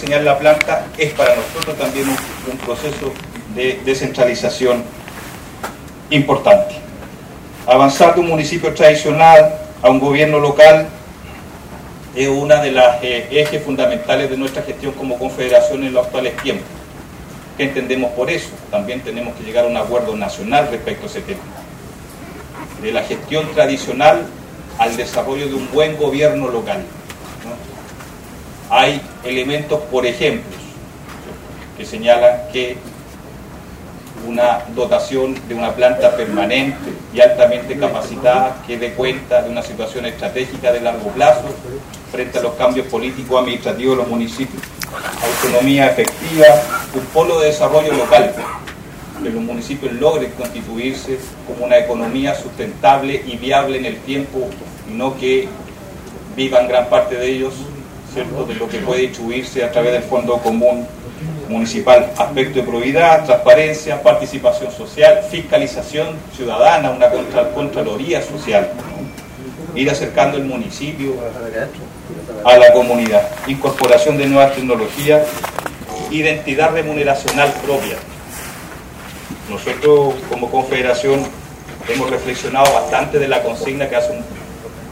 diseñar la planta es para nosotros también un, proceso de descentralización importante. Avanzar de un municipio tradicional a un gobierno local es una de las eh, ejes fundamentales de nuestra gestión como confederación en los actuales tiempos. ¿Qué entendemos por eso? También tenemos que llegar a un acuerdo nacional respecto a ese tema. De la gestión tradicional al desarrollo de un buen gobierno local. Hay elementos, por ejemplo, que señalan que una dotación de una planta permanente y altamente capacitada que dé cuenta de una situación estratégica de largo plazo frente a los cambios políticos administrativos de los municipios. Autonomía efectiva, un polo de desarrollo local, que los municipios logren constituirse como una economía sustentable y viable en el tiempo y no que vivan gran parte de ellos ¿cierto? de lo que puede distribuirse a través del Fondo Común municipal, aspecto de probidad, transparencia, participación social, fiscalización ciudadana, una contra, contraloría social, ir acercando el municipio a la comunidad, incorporación de nuevas tecnologías, identidad remuneracional propia. Nosotros como confederación hemos reflexionado bastante de la consigna que hace un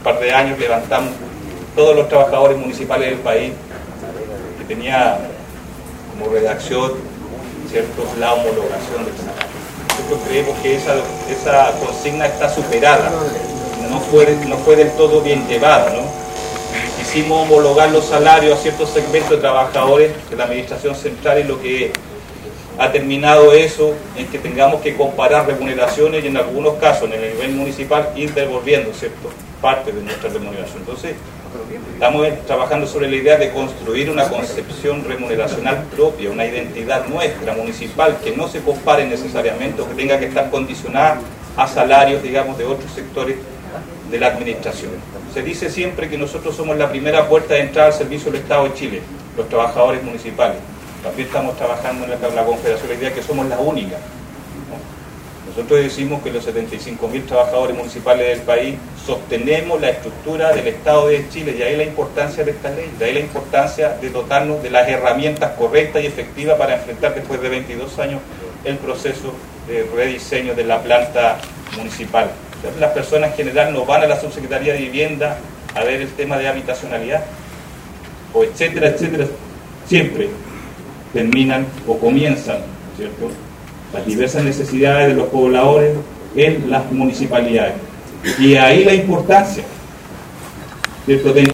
par de años levantamos todos los trabajadores municipales del país, que tenía como redacción, ¿cierto? la homologación del salario. Nosotros creemos que esa, consigna está superada, no fue, no fue del todo bien llevada. ¿no? Hicimos homologar los salarios a ciertos segmentos de trabajadores de la Administración Central y lo que ha terminado eso en que tengamos que comparar remuneraciones y en algunos casos, en el nivel municipal, ir devolviendo ¿cierto? parte de nuestra remuneración. Entonces, Estamos trabajando sobre la idea de construir una concepción remuneracional propia, una identidad nuestra, municipal, que no se compare necesariamente o que tenga que estar condicionada a salarios, digamos, de otros sectores de la administración. Se dice siempre que nosotros somos la primera puerta de entrada al servicio del Estado de Chile, los trabajadores municipales. También estamos trabajando en la, la Confederación la idea que somos la única. Nosotros decimos que los 75.000 trabajadores municipales del país sostenemos la estructura del Estado de Chile y ahí la importancia de esta ley, de ahí la importancia de dotarnos de las herramientas correctas y efectivas para enfrentar después de 22 años el proceso de rediseño de la planta municipal. Las personas en general no van a la subsecretaría de vivienda a ver el tema de habitacionalidad, o etcétera, etcétera, siempre terminan o comienzan, ¿cierto? las diversas necesidades de los pobladores en las municipalidades. Y ahí la importancia ¿cierto? de